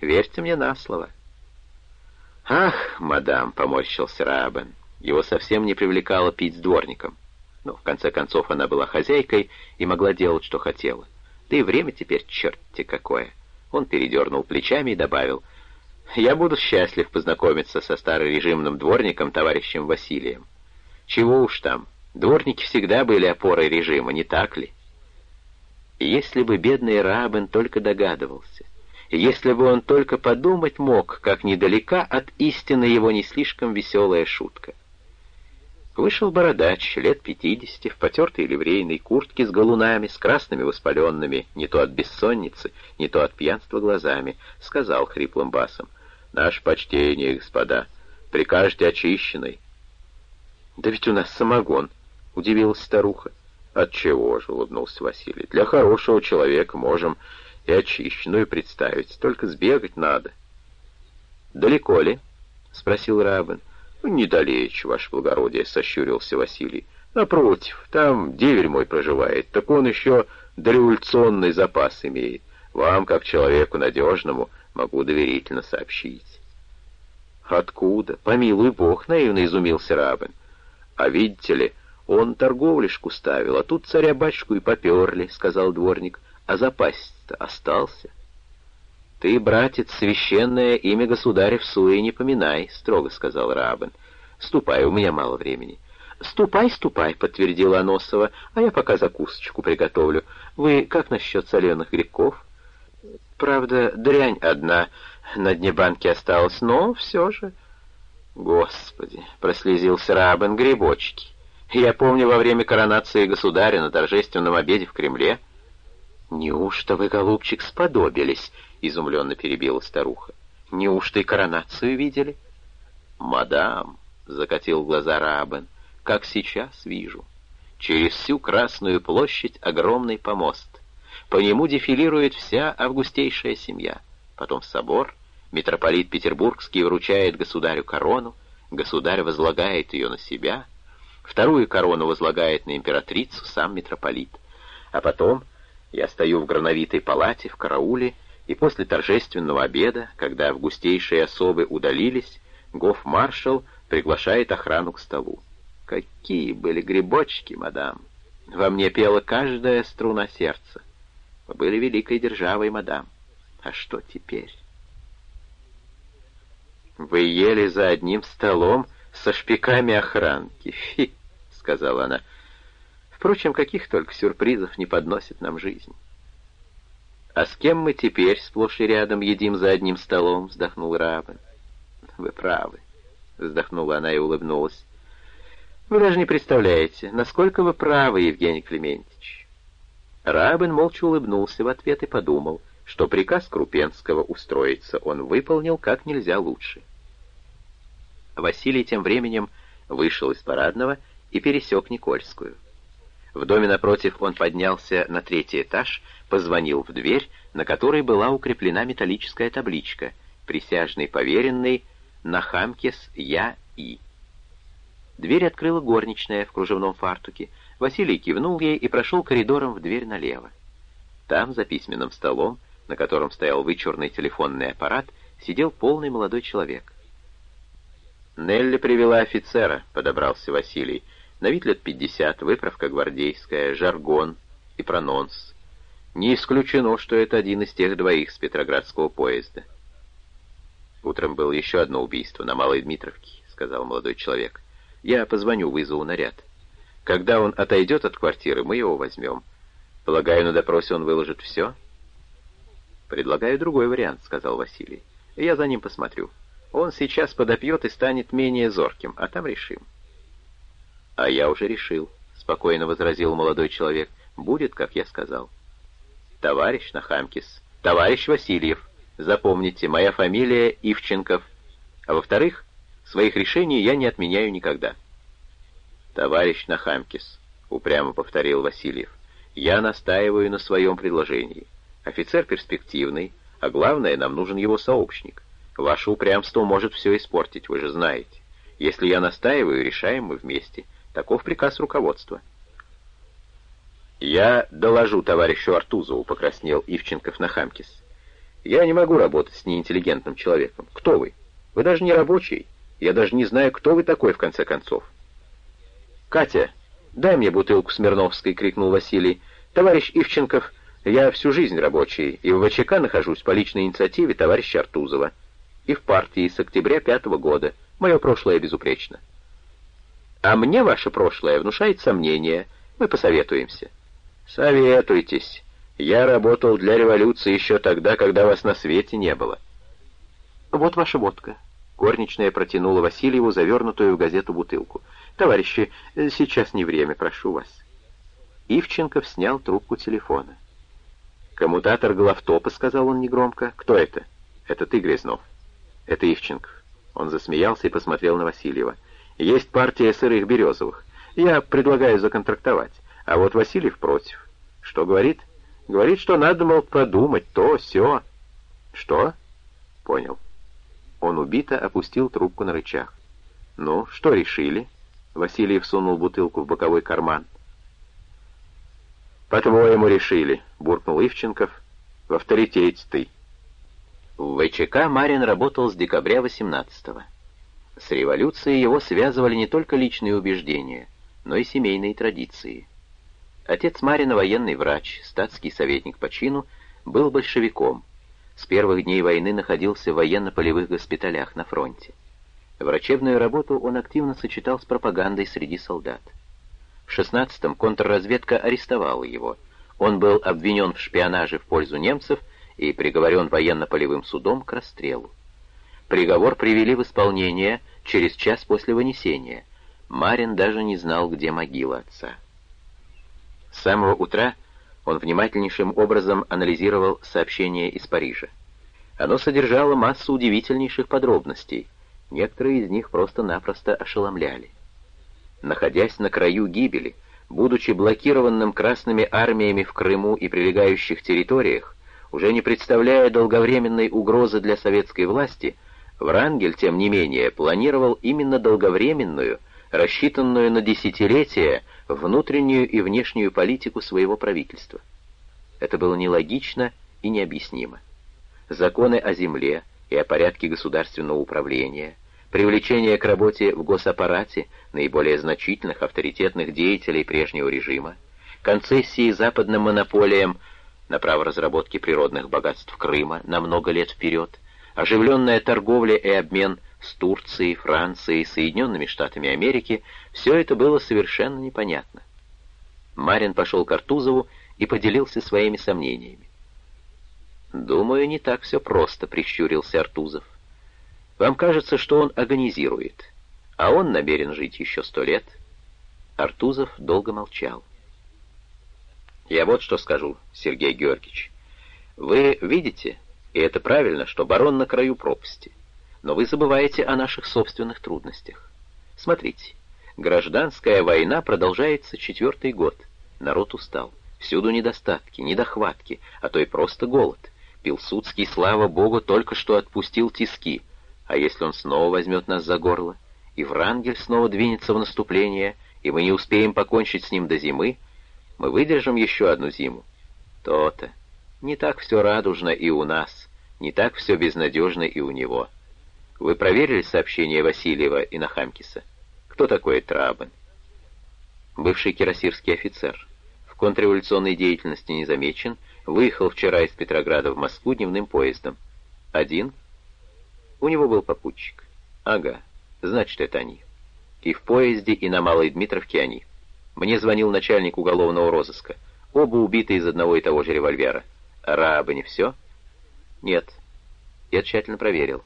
Верьте мне на слово. «Ах, мадам», — поморщился Рабен, — его совсем не привлекало пить с дворником. Но, в конце концов, она была хозяйкой и могла делать, что хотела. Да и время теперь черти какое. Он передернул плечами и добавил, «Я буду счастлив познакомиться со старорежимным дворником, товарищем Василием. Чего уж там, Дворники всегда были опорой режима, не так ли? Если бы бедный Рабен только догадывался, если бы он только подумать мог, как недалека от истины его не слишком веселая шутка. Вышел бородач, лет пятидесяти, в потертой ливрейной куртке с галунами, с красными воспаленными, не то от бессонницы, не то от пьянства глазами, сказал хриплым басом, «Наше почтение, господа, прикажете очищенной». «Да ведь у нас самогон», удивилась старуха. «Отчего же?» — улыбнулся Василий. «Для хорошего человека можем и очищенную представить, только сбегать надо». «Далеко ли?» — спросил Рабин. «Ну, «Недалече, ваше благородие», — сощурился Василий. «Напротив, там деверь мой проживает, так он еще дореволюционный запас имеет. Вам, как человеку надежному, могу доверительно сообщить». «Откуда? Помилуй бог!» — наивно изумился Рабин. «А видите ли, он торговлишку ставил, а тут царя-батюшку и поперли», — сказал дворник. «А запасть-то остался». «Ты, братец, священное имя государя в суе не поминай», — строго сказал Рабин. «Ступай, у меня мало времени». «Ступай, ступай», — подтвердила Аносова, «а я пока закусочку приготовлю. Вы как насчет соленых грибков?» «Правда, дрянь одна на дне банки осталась, но все же...» «Господи!» — прослезился Рабен, грибочки. «Я помню во время коронации государя на торжественном обеде в Кремле...» «Неужто вы, голубчик, сподобились?» — изумленно перебила старуха. «Неужто и коронацию видели?» «Мадам!» — закатил глаза Рабен — как сейчас вижу. Через всю Красную площадь огромный помост. По нему дефилирует вся августейшая семья. Потом собор, митрополит Петербургский вручает государю корону, государь возлагает ее на себя, вторую корону возлагает на императрицу сам митрополит. А потом я стою в грановитой палате в карауле, и после торжественного обеда, когда августейшие особы удалились, гоф-маршал приглашает охрану к столу. Какие были грибочки, мадам! Во мне пела каждая струна сердца. Вы были великой державой, мадам. А что теперь? Вы ели за одним столом со шпиками охранки. Фи, сказала она. Впрочем, каких только сюрпризов не подносит нам жизнь. «А с кем мы теперь сплошь и рядом едим за одним столом?» — вздохнул Рабин. «Вы правы», — вздохнула она и улыбнулась. Вы даже не представляете, насколько вы правы, Евгений Клементьевич. Рабин молча улыбнулся в ответ и подумал, что приказ Крупенского устроиться он выполнил как нельзя лучше. Василий тем временем вышел из парадного и пересек Никольскую. В доме напротив он поднялся на третий этаж, позвонил в дверь, на которой была укреплена металлическая табличка «Присяжный поверенный Нахамкес Я И». Дверь открыла горничная в кружевном фартуке. Василий кивнул ей и прошел коридором в дверь налево. Там, за письменным столом, на котором стоял вычурный телефонный аппарат, сидел полный молодой человек. «Нелли привела офицера», — подобрался Василий. «На вид лет пятьдесят, выправка гвардейская, жаргон и прононс. Не исключено, что это один из тех двоих с Петроградского поезда». «Утром было еще одно убийство на Малой Дмитровке», — сказал молодой человек. Я позвоню, вызову наряд. Когда он отойдет от квартиры, мы его возьмем. Полагаю, на допросе он выложит все?» «Предлагаю другой вариант», — сказал Василий. «Я за ним посмотрю. Он сейчас подопьет и станет менее зорким, а там решим». «А я уже решил», — спокойно возразил молодой человек. «Будет, как я сказал». «Товарищ Нахамкис, товарищ Васильев, запомните, моя фамилия Ивченков. А во-вторых, Своих решений я не отменяю никогда. «Товарищ Нахамкис», — упрямо повторил Васильев, — «я настаиваю на своем предложении. Офицер перспективный, а главное, нам нужен его сообщник. Ваше упрямство может все испортить, вы же знаете. Если я настаиваю, решаем мы вместе. Таков приказ руководства». «Я доложу товарищу Артузову», — покраснел Ивченков Нахамкис. «Я не могу работать с неинтеллигентным человеком. Кто вы? Вы даже не рабочий». Я даже не знаю, кто вы такой, в конце концов. «Катя, дай мне бутылку Смирновской!» — крикнул Василий. «Товарищ Ивченков, я всю жизнь рабочий, и в ВЧК нахожусь по личной инициативе товарища Артузова. И в партии с октября пятого года. Мое прошлое безупречно. А мне ваше прошлое внушает сомнения. Мы посоветуемся». «Советуйтесь. Я работал для революции еще тогда, когда вас на свете не было». «Вот ваша водка». Горничная протянула Васильеву завернутую в газету бутылку. «Товарищи, сейчас не время, прошу вас». Ивченков снял трубку телефона. «Коммутатор главтопа», — сказал он негромко. «Кто это?» «Это ты, Грязнов». «Это Ивченков». Он засмеялся и посмотрел на Васильева. «Есть партия сырых березовых. Я предлагаю законтрактовать. А вот Васильев против. Что говорит?» «Говорит, что надо, мол, подумать, то, все. «Что?» «Понял». Он убито опустил трубку на рычаг. «Ну, что решили?» Васильев сунул бутылку в боковой карман. «По-твоему решили», — буркнул Ивченков. «В авторитете ты». В ВЧК Марин работал с декабря 18-го. С революцией его связывали не только личные убеждения, но и семейные традиции. Отец Марина, военный врач, статский советник по чину, был большевиком. С первых дней войны находился в военно-полевых госпиталях на фронте. Врачебную работу он активно сочетал с пропагандой среди солдат. В 16-м контрразведка арестовала его. Он был обвинен в шпионаже в пользу немцев и приговорен военно-полевым судом к расстрелу. Приговор привели в исполнение через час после вынесения. Марин даже не знал, где могила отца. С самого утра он внимательнейшим образом анализировал сообщение из Парижа. Оно содержало массу удивительнейших подробностей. Некоторые из них просто-напросто ошеломляли. Находясь на краю гибели, будучи блокированным красными армиями в Крыму и прилегающих территориях, уже не представляя долговременной угрозы для советской власти, Врангель, тем не менее, планировал именно долговременную, рассчитанную на десятилетия, внутреннюю и внешнюю политику своего правительства. Это было нелогично и необъяснимо. Законы о земле и о порядке государственного управления, привлечение к работе в госаппарате наиболее значительных авторитетных деятелей прежнего режима, концессии западным монополиям на право разработки природных богатств Крыма на много лет вперед, оживленная торговля и обмен с Турцией, Францией, Соединенными Штатами Америки, все это было совершенно непонятно. Марин пошел к Артузову и поделился своими сомнениями. «Думаю, не так все просто», — прищурился Артузов. «Вам кажется, что он агонизирует, а он намерен жить еще сто лет». Артузов долго молчал. Я вот что скажу, Сергей Георгиевич. Вы видите, и это правильно, что барон на краю пропасти. Но вы забываете о наших собственных трудностях. Смотрите, гражданская война продолжается четвертый год. Народ устал. Всюду недостатки, недохватки, а то и просто голод. Пилсудский, слава богу, только что отпустил тиски. А если он снова возьмет нас за горло? И Врангель снова двинется в наступление, и мы не успеем покончить с ним до зимы, мы выдержим еще одну зиму. То-то. Не так все радужно и у нас, не так все безнадежно и у него. Вы проверили сообщение Васильева и Нахамкиса? Кто такой Трабен? Бывший кирасирский офицер. В контрреволюционной деятельности не замечен, выехал вчера из Петрограда в Москву дневным поездом. Один? У него был попутчик. Ага, значит, это они. И в поезде, и на Малой Дмитровке они. Мне звонил начальник уголовного розыска. Оба убиты из одного и того же револьвера. Рабы не все? Нет. Я тщательно проверил.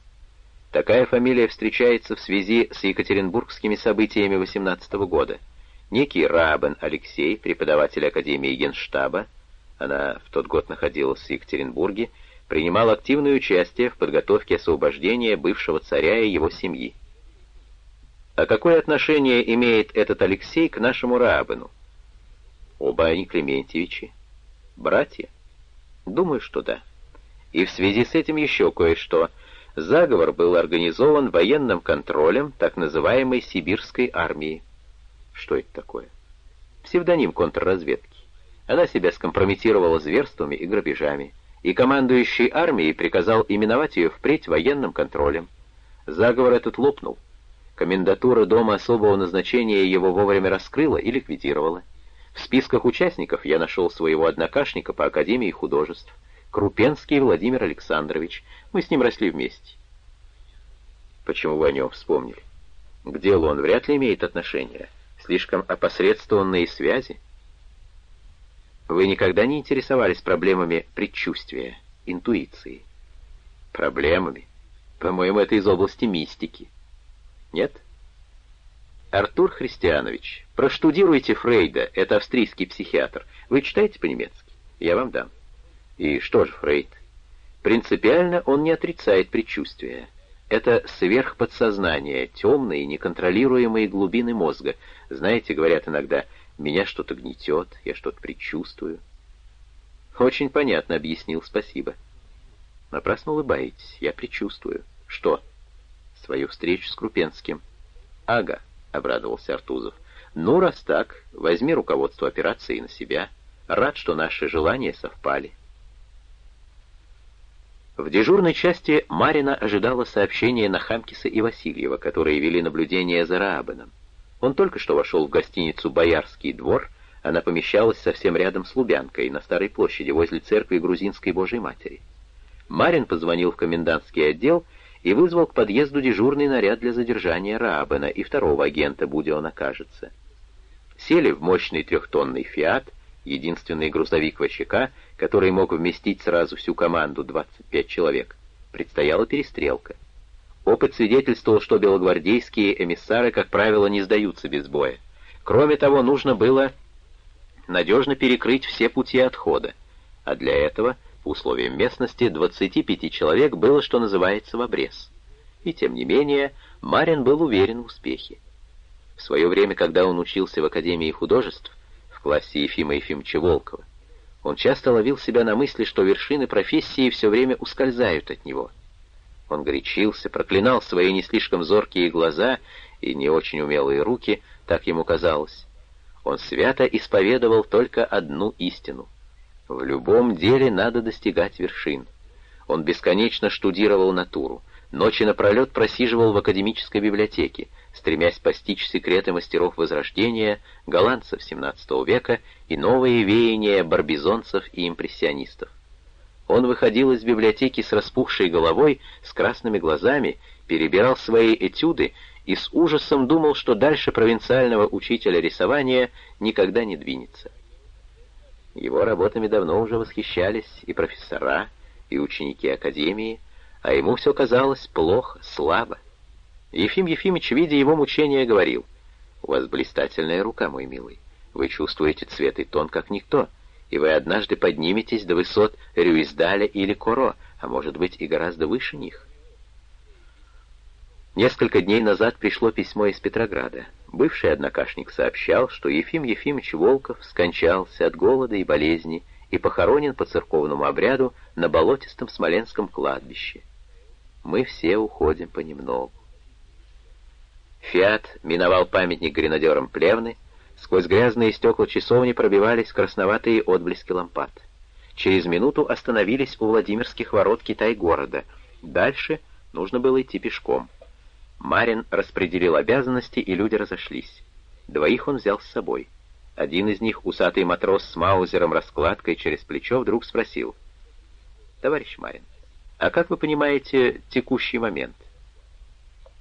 Такая фамилия встречается в связи с екатеринбургскими событиями 18 -го года. Некий Рабен Алексей, преподаватель Академии Генштаба, она в тот год находилась в Екатеринбурге, принимал активное участие в подготовке освобождения бывшего царя и его семьи. А какое отношение имеет этот Алексей к нашему Раабыну? Оба они Клементьевичи. Братья? Думаю, что да. И в связи с этим еще кое-что. Заговор был организован военным контролем так называемой сибирской армии. Что это такое? Псевдоним контрразведки. Она себя скомпрометировала зверствами и грабежами, и командующий армией приказал именовать ее впредь военным контролем. Заговор этот лопнул. Комендатура дома особого назначения его вовремя раскрыла и ликвидировала. В списках участников я нашел своего однокашника по Академии художеств, Крупенский Владимир Александрович. Мы с ним росли вместе. Почему вы о нем вспомнили? К делу он вряд ли имеет отношение. Слишком опосредствованные связи. Вы никогда не интересовались проблемами предчувствия, интуиции? Проблемами? По-моему, это из области мистики. Нет? Артур Христианович, проштудируйте Фрейда, это австрийский психиатр. Вы читаете по-немецки? Я вам дам. И что же Фрейд? Принципиально он не отрицает предчувствия. Это сверхподсознание, темные, неконтролируемые глубины мозга. Знаете, говорят иногда, меня что-то гнетет, я что-то предчувствую. Очень понятно объяснил, спасибо. Напрасно улыбаетесь, я предчувствую. Что? свою встречу с Крупенским. «Ага», — обрадовался Артузов. «Ну, раз так, возьми руководство операции на себя. Рад, что наши желания совпали». В дежурной части Марина ожидала сообщения Нахамкиса и Васильева, которые вели наблюдение за Раабаном. Он только что вошел в гостиницу «Боярский двор», она помещалась совсем рядом с Лубянкой, на Старой площади, возле церкви Грузинской Божьей Матери. Марин позвонил в комендантский отдел и вызвал к подъезду дежурный наряд для задержания Раабана и второго агента, будь он окажется. Сели в мощный трехтонный «Фиат», единственный грузовик ВЧК, который мог вместить сразу всю команду 25 человек. Предстояла перестрелка. Опыт свидетельствовал, что белогвардейские эмиссары, как правило, не сдаются без боя. Кроме того, нужно было надежно перекрыть все пути отхода, а для этого, по условиям местности, 25 человек было, что называется, в обрез. И тем не менее, Марин был уверен в успехе. В свое время, когда он учился в Академии художеств, в классе Ефима Ефимовича Волкова, он часто ловил себя на мысли, что вершины профессии все время ускользают от него. Он горячился, проклинал свои не слишком зоркие глаза и не очень умелые руки, так ему казалось. Он свято исповедовал только одну истину. В любом деле надо достигать вершин. Он бесконечно штудировал натуру, ночи напролет просиживал в академической библиотеке, стремясь постичь секреты мастеров Возрождения, голландцев XVII века и новые веяния барбизонцев и импрессионистов. Он выходил из библиотеки с распухшей головой, с красными глазами, перебирал свои этюды и с ужасом думал, что дальше провинциального учителя рисования никогда не двинется. Его работами давно уже восхищались и профессора, и ученики академии, а ему все казалось плохо, слабо. Ефим Ефимович, видя его мучения, говорил, «У вас блистательная рука, мой милый. Вы чувствуете цвет и тон, как никто, и вы однажды подниметесь до высот Рюиздаля или Коро, а может быть и гораздо выше них». Несколько дней назад пришло письмо из Петрограда. Бывший однокашник сообщал, что Ефим Ефимович Волков скончался от голода и болезни и похоронен по церковному обряду на болотистом Смоленском кладбище. Мы все уходим понемногу. Фиат миновал памятник гренадерам Плевны, сквозь грязные стекла часовни пробивались красноватые отблески лампад. Через минуту остановились у Владимирских ворот Китай-города. Дальше нужно было идти пешком. Марин распределил обязанности, и люди разошлись. Двоих он взял с собой. Один из них, усатый матрос с маузером-раскладкой через плечо, вдруг спросил. «Товарищ Марин, а как вы понимаете текущий момент?»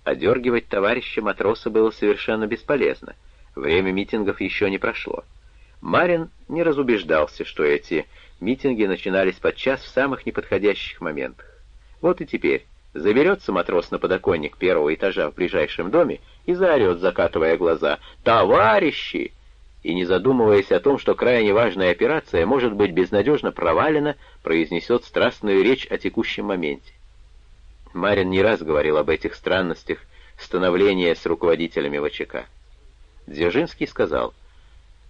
Одергивать товарища матроса было совершенно бесполезно. Время митингов еще не прошло. Марин не разубеждался, что эти митинги начинались подчас в самых неподходящих моментах. Вот и теперь Заберется матрос на подоконник первого этажа в ближайшем доме и заорет, закатывая глаза «Товарищи!» И, не задумываясь о том, что крайне важная операция может быть безнадежно провалена, произнесет страстную речь о текущем моменте. Марин не раз говорил об этих странностях становления с руководителями ВЧК. Дзержинский сказал,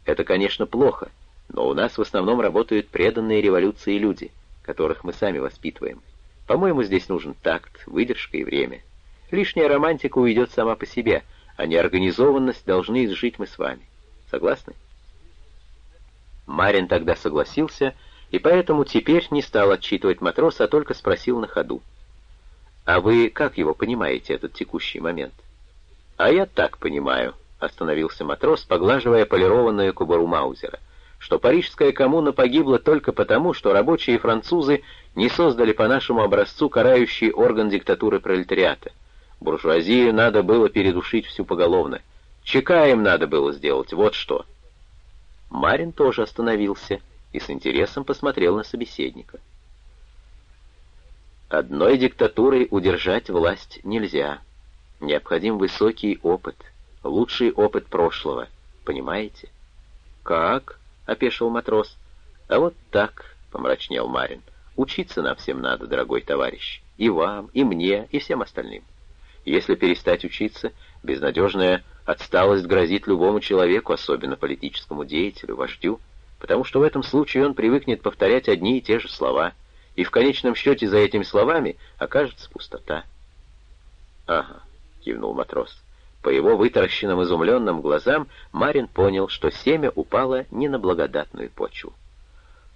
«Это, конечно, плохо, но у нас в основном работают преданные революции люди, которых мы сами воспитываем. По-моему, здесь нужен такт, выдержка и время. Лишняя романтика уйдет сама по себе, а неорганизованность должны изжить мы с вами. Согласны? Марин тогда согласился, и поэтому теперь не стал отчитывать матроса, а только спросил на ходу. «А вы как его понимаете, этот текущий момент?» «А я так понимаю», — остановился матрос, поглаживая полированную кубару Маузера — что парижская коммуна погибла только потому, что рабочие французы не создали по нашему образцу карающий орган диктатуры пролетариата. Буржуазию надо было передушить всю поголовно. ЧК им надо было сделать, вот что. Марин тоже остановился и с интересом посмотрел на собеседника. Одной диктатурой удержать власть нельзя. Необходим высокий опыт, лучший опыт прошлого, понимаете? Как? — опешил матрос. «А вот так», — помрачнел Марин. «Учиться нам всем надо, дорогой товарищ. И вам, и мне, и всем остальным. Если перестать учиться, безнадежная отсталость грозит любому человеку, особенно политическому деятелю, вождю, потому что в этом случае он привыкнет повторять одни и те же слова, и в конечном счете за этими словами окажется пустота». «Ага», — кивнул матрос. По его вытаращенным изумленным глазам Марин понял, что семя упало не на благодатную почву.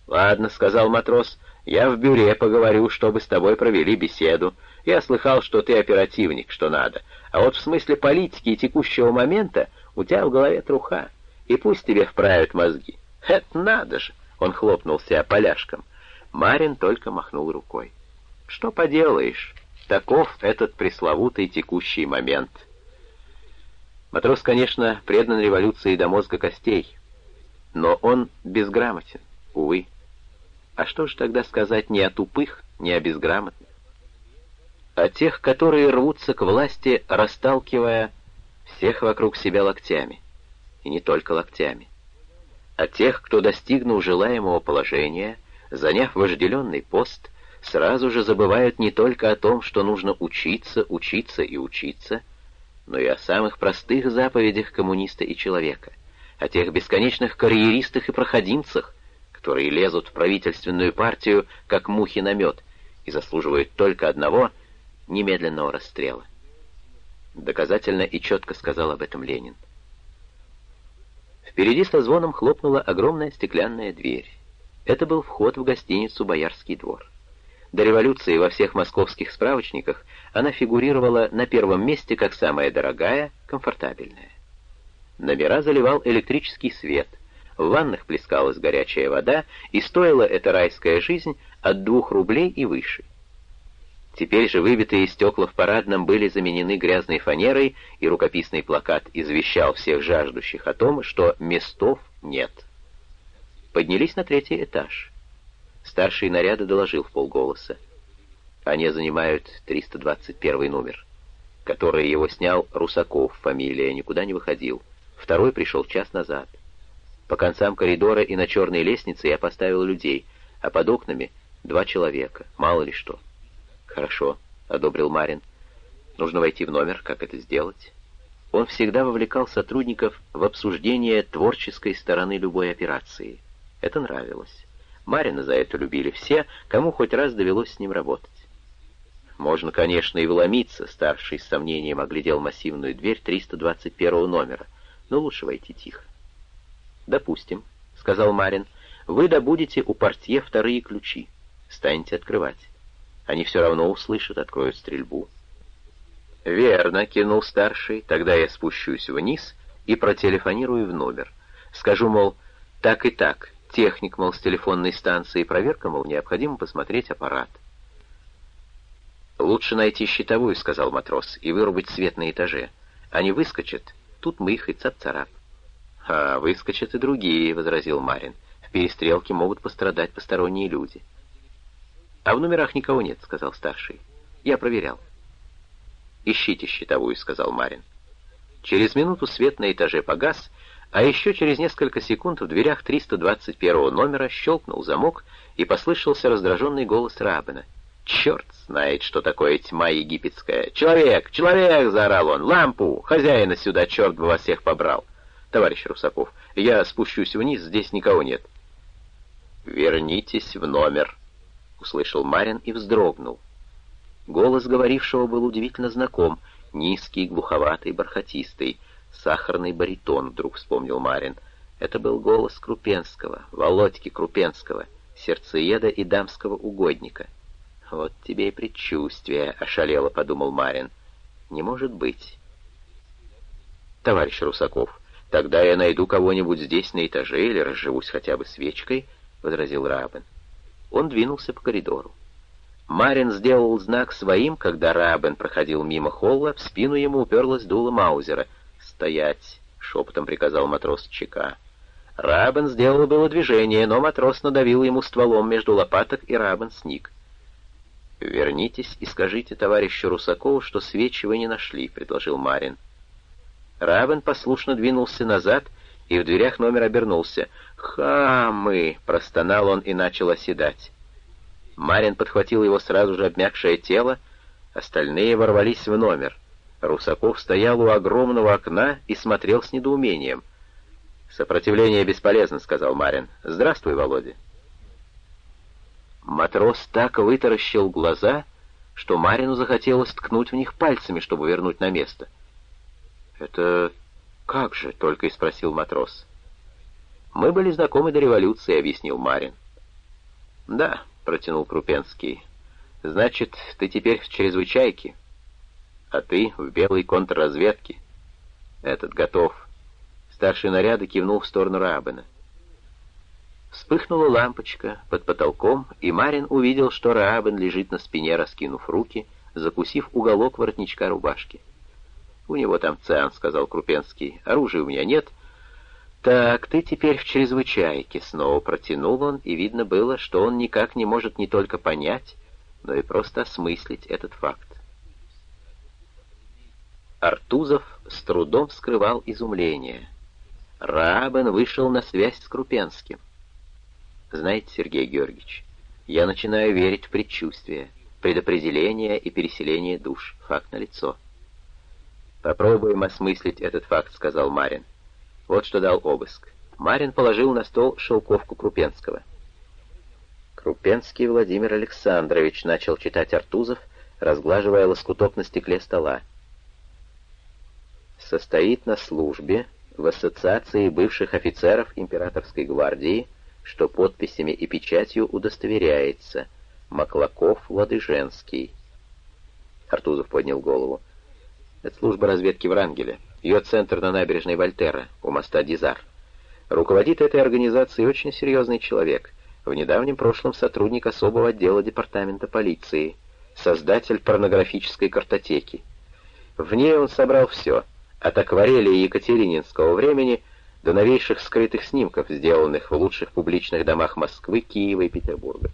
«Ладно», — сказал матрос, — Я в бюре поговорю, чтобы с тобой провели беседу. Я слыхал, что ты оперативник, что надо. А вот в смысле политики и текущего момента у тебя в голове труха. И пусть тебе вправят мозги. Это надо же!» Он хлопнул себя поляшком. Марин только махнул рукой. «Что поделаешь? Таков этот пресловутый текущий момент». Матрос, конечно, предан революции до мозга костей, но он безграмотен, увы. А что же тогда сказать не о тупых, не о безграмотных? О тех, которые рвутся к власти, расталкивая всех вокруг себя локтями. И не только локтями. О тех, кто, достигнув желаемого положения, заняв вожделенный пост, сразу же забывают не только о том, что нужно учиться, учиться и учиться, но и о самых простых заповедях коммуниста и человека, о тех бесконечных карьеристах и проходимцах, которые лезут в правительственную партию, как мухи на мед, и заслуживают только одного — немедленного расстрела. Доказательно и четко сказал об этом Ленин. Впереди со звоном хлопнула огромная стеклянная дверь. Это был вход в гостиницу «Боярский двор». До революции во всех московских справочниках она фигурировала на первом месте как самая дорогая, комфортабельная. Номера заливал электрический свет — в ваннах плескалась горячая вода, и стоила эта райская жизнь от двух рублей и выше. Теперь же выбитые стекла в парадном были заменены грязной фанерой, и рукописный плакат извещал всех жаждущих о том, что местов нет. Поднялись на третий этаж. Старший наряда доложил в полголоса. Они занимают 321 номер, который его снял Русаков, фамилия, никуда не выходил. Второй пришел час назад. По концам коридора и на черной лестнице я поставил людей, а под окнами два человека, мало ли что. «Хорошо», — одобрил Марин. «Нужно войти в номер. Как это сделать?» Он всегда вовлекал сотрудников в обсуждение творческой стороны любой операции. Это нравилось. Марина за это любили все, кому хоть раз довелось с ним работать. Можно, конечно, и вломиться, старший с сомнением оглядел массивную дверь 321 номера, но лучше войти тихо. «Допустим», — сказал Марин, — «вы добудете у портье вторые ключи. Станете открывать. Они все равно услышат, откроют стрельбу». «Верно», — кинул старший, — «тогда я спущусь вниз и протелефонирую в номер. Скажу, мол, так и так, техник, мол, с телефонной станции, проверка, мол, необходимо посмотреть аппарат». «Лучше найти щитовую», — сказал матрос, — «и вырубить свет на этаже. Они выскочат, тут мы их и цап-царап». «А выскочат и другие», — возразил Марин. «В перестрелке могут пострадать посторонние люди». «А в номерах никого нет», — сказал старший. «Я проверял». «Ищите щитовую», — сказал Марин. Через минуту свет на этаже погас, а еще через несколько секунд в дверях 321 номера щелкнул замок и послышался раздраженный голос Рабина. «Черт знает, что такое тьма египетская! Человек! Человек!» — заорал он. «Лампу! Хозяина сюда, черт бы вас всех побрал!» «Товарищ Русаков, я спущусь вниз, здесь никого нет». «Вернитесь в номер», — услышал Марин и вздрогнул. Голос говорившего был удивительно знаком, низкий, глуховатый, бархатистый, сахарный баритон, вдруг вспомнил Марин. Это был голос Крупенского, Володьки Крупенского, сердцееда и дамского угодника. «Вот тебе и предчувствие», — ошалело подумал Марин. «Не может быть». «Товарищ Русаков, «Тогда я найду кого-нибудь здесь на этаже или разживусь хотя бы свечкой», — возразил Рабин. Он двинулся по коридору. Марин сделал знак своим, когда Рабен проходил мимо холла, в спину ему уперлась дуло Маузера. «Стоять!» — шепотом приказал матрос ЧК. Рабен сделал было движение, но матрос надавил ему стволом между лопаток, и Рабен сник. «Вернитесь и скажите товарищу Русакову, что свечи вы не нашли», — предложил Марин. Равен послушно двинулся назад и в дверях номер обернулся. «Хамы!» — простонал он и начал оседать. Марин подхватил его сразу же обмякшее тело, остальные ворвались в номер. Русаков стоял у огромного окна и смотрел с недоумением. «Сопротивление бесполезно», — сказал Марин. «Здравствуй, Володя». Матрос так вытаращил глаза, что Марину захотелось ткнуть в них пальцами, чтобы вернуть на место. «Это как же?» — только и спросил матрос. «Мы были знакомы до революции», — объяснил Марин. «Да, протянул Крупенский. «Значит, ты теперь в чрезвычайке, а ты в белой контрразведке. Этот готов». Старший наряда кивнул в сторону Рабена. Вспыхнула лампочка под потолком, и Марин увидел, что Раабен лежит на спине, раскинув руки, закусив уголок воротничка рубашки. «У него там циан», — сказал Крупенский. «Оружия у меня нет». «Так, ты теперь в чрезвычайке», — снова протянул он, и видно было, что он никак не может не только понять, но и просто осмыслить этот факт. Артузов с трудом скрывал изумление. Раабен вышел на связь с Крупенским. Знаете, Сергей Георгиевич, я начинаю верить в предчувствие, предопределение и переселение душ. Факт налицо. Попробуем осмыслить этот факт, сказал Марин. Вот что дал обыск. Марин положил на стол шелковку Крупенского. Крупенский Владимир Александрович начал читать Артузов, разглаживая лоскуток на стекле стола. Состоит на службе в Ассоциации бывших офицеров Императорской гвардии что подписями и печатью удостоверяется Маклаков Ладыженский. Артузов поднял голову. Это служба разведки Врангеля. Ее центр на набережной Вольтера, у моста Дизар. Руководит этой организацией очень серьезный человек, в недавнем прошлом сотрудник особого отдела департамента полиции, создатель порнографической картотеки. В ней он собрал все, от акварели Екатерининского времени – до новейших скрытых снимков, сделанных в лучших публичных домах Москвы, Киева и Петербурга.